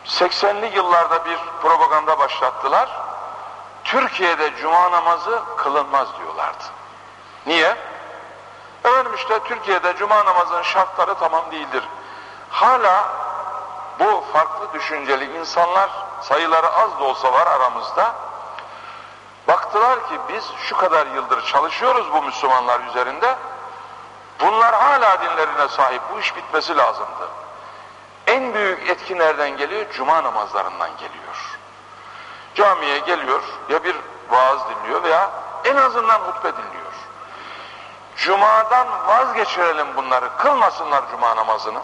80'li yıllarda bir propaganda başlattılar Türkiye'de cuma namazı kılınmaz diyorlardı. Niye? Efendim işte Türkiye'de cuma namazının şartları tamam değildir. Hala bu farklı düşünceli insanlar sayıları az da olsa var aramızda. Baktılar ki biz şu kadar yıldır çalışıyoruz bu Müslümanlar üzerinde. Bunlar hala dinlerine sahip. Bu iş bitmesi lazımdı. En büyük etki nereden geliyor? Cuma namazlarından geliyor. Camiye geliyor ya bir vaaz dinliyor veya en azından hutbe dinliyor. Cuma'dan vazgeçirelim bunları. Kılmasınlar cuma namazını.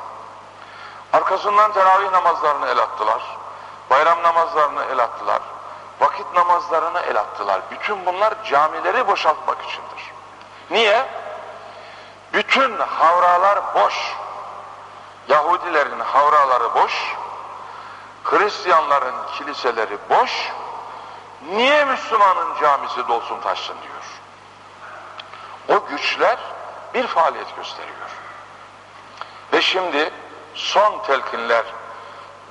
Arkasından teravih namazlarını el attılar. Bayram namazlarını el attılar. Vakit namazlarını el attılar. Bütün bunlar camileri boşaltmak içindir. Niye? Bütün havralar boş. Yahudilerin havraları boş. Hristiyanların kiliseleri boş. Niye Müslümanın camisi dolsun taşsın diyor. O güçler bir faaliyet gösteriyor. Ve şimdi son telkinler,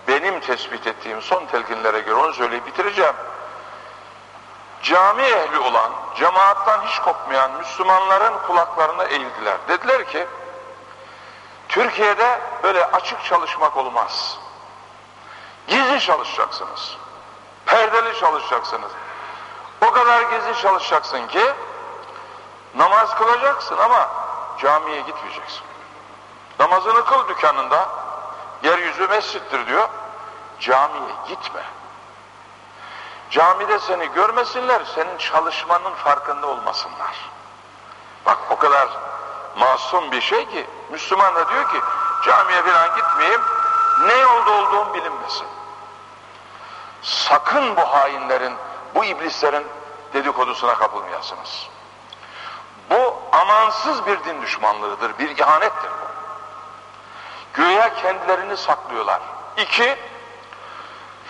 benim tespit ettiğim son telkinlere göre onu söyleyip bitireceğim. Cami ehli olan, cemaattan hiç kopmayan Müslümanların kulaklarına eğildiler. Dediler ki, Türkiye'de böyle açık çalışmak olmaz. Gizli çalışacaksınız. Perdeli çalışacaksınız. O kadar gizli çalışacaksın ki namaz kılacaksın ama camiye gitmeyeceksin. Namazını kıl dükkanında. Yeryüzü mescittir diyor. Camiye gitme. Camide seni görmesinler, senin çalışmanın farkında olmasınlar. Bak o kadar masum bir şey ki, Müslüman da diyor ki, camiye falan gitmeyeyim, ne yolda olduğum bilinmesin. Sakın bu hainlerin, bu iblislerin dedikodusuna kapılmayasınız. Bu amansız bir din düşmanlığıdır, bir ihanettir bu. Güya kendilerini saklıyorlar. İki,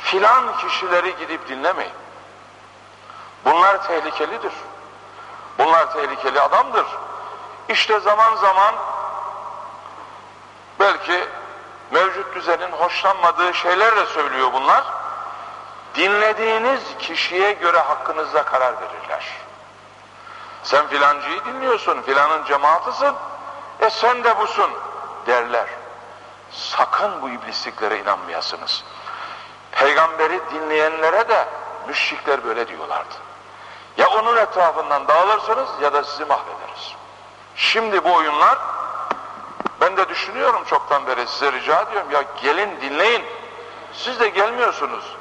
filan kişileri gidip dinlemeyin. Bunlar tehlikelidir. Bunlar tehlikeli adamdır. İşte zaman zaman belki mevcut düzenin hoşlanmadığı şeyler de söylüyor bunlar. Dinlediğiniz kişiye göre hakkınızda karar verirler. Sen filancıyı dinliyorsun, filanın cemaatisın, e sen de busun derler. Sakın bu iblisliklere inanmayasınız. Peygamberi dinleyenlere de müşrikler böyle diyorlardı. Ya onun etrafından dağılırsınız ya da sizi mahvederiz. Şimdi bu oyunlar ben de düşünüyorum çoktan beri size rica ediyorum ya gelin dinleyin. Siz de gelmiyorsunuz.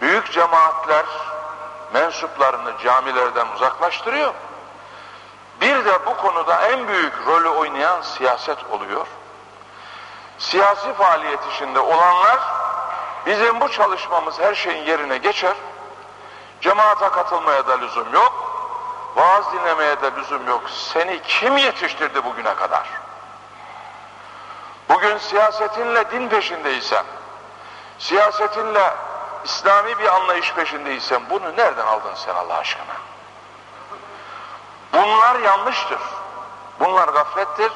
Büyük cemaatler mensuplarını camilerden uzaklaştırıyor. Bir de bu konuda en büyük rolü oynayan siyaset oluyor. Siyasi faaliyet içinde olanlar bizim bu çalışmamız her şeyin yerine geçer. Cemaate katılmaya da lüzum yok. Vaaz dinlemeye de lüzum yok. Seni kim yetiştirdi bugüne kadar? Bugün siyasetinle din peşindeysen, siyasetinle İslami bir anlayış peşindeysen bunu nereden aldın sen Allah aşkına? Bunlar yanlıştır. Bunlar gaflettir.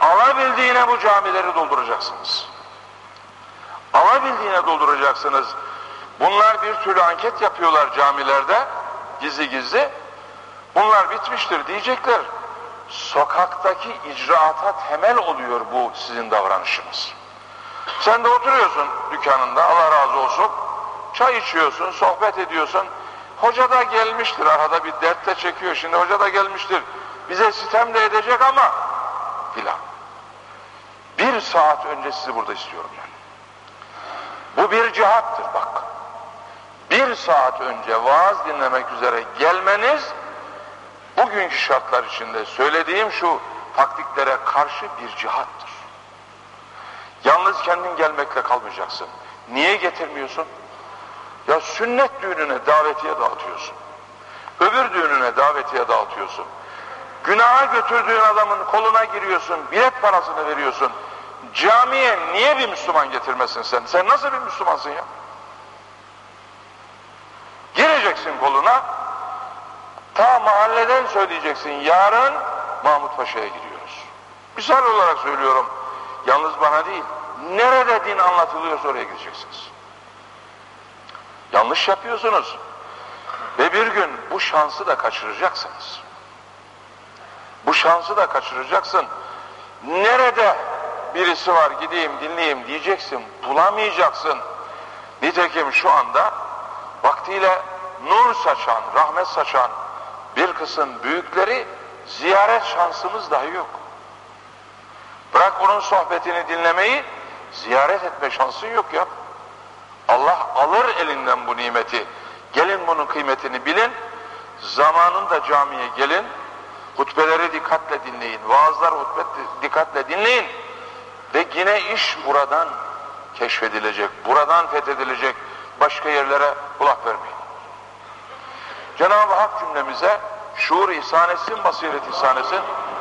Alabildiğine bu camileri dolduracaksınız. Alabildiğine dolduracaksınız. Bunlar bir türlü anket yapıyorlar camilerde gizli gizli. Bunlar bitmiştir diyecekler. Sokaktaki icraata temel oluyor bu sizin davranışınız. Sen de oturuyorsun dükkanında Allah razı olsun. Çay içiyorsun, sohbet ediyorsun. Hoca da gelmiştir arada bir dert de çekiyor. Şimdi hoca da gelmiştir. Bize sitem de edecek ama filan. Bir saat önce sizi burada istiyorum ben. Bu bir cihattır bak. Bir saat önce vaaz dinlemek üzere gelmeniz bugünkü şartlar içinde söylediğim şu taktiklere karşı bir cihattır. Yalnız kendin gelmekle kalmayacaksın. Niye getirmiyorsun? Ya sünnet düğününe davetiye dağıtıyorsun. Öbür düğününe davetiye dağıtıyorsun. Günaha götürdüğün adamın koluna giriyorsun, bilet parasını veriyorsun. Camiye niye bir Müslüman getirmesin sen? Sen nasıl bir Müslümansın ya? Gireceksin koluna, ta mahalleden söyleyeceksin, yarın Mahmut Paşa'ya gidiyoruz. Misal olarak söylüyorum, yalnız bana değil, nerede din anlatılıyorsa oraya gideceksiniz. Yanlış yapıyorsunuz. Ve bir gün bu şansı da kaçıracaksınız. Bu şansı da kaçıracaksın. Nerede birisi var gideyim dinleyeyim diyeceksin. Bulamayacaksın. Nitekim şu anda vaktiyle nur saçan, rahmet saçan bir kısım büyükleri ziyaret şansımız dahi yok. Bırak onun sohbetini dinlemeyi, ziyaret etme şansın yok ya. Allah alır elinden bu nimeti. Gelin bunun kıymetini bilin. Zamanında camiye gelin. Hutbeleri dikkatle dinleyin. Vaazlar hutbe dikkatle dinleyin. Ve yine iş buradan keşfedilecek. Buradan fethedilecek. Başka yerlere kulak vermeyin. Cenab-ı Hak cümlemize şuur ihsan etsin, basiret ihsan etsin.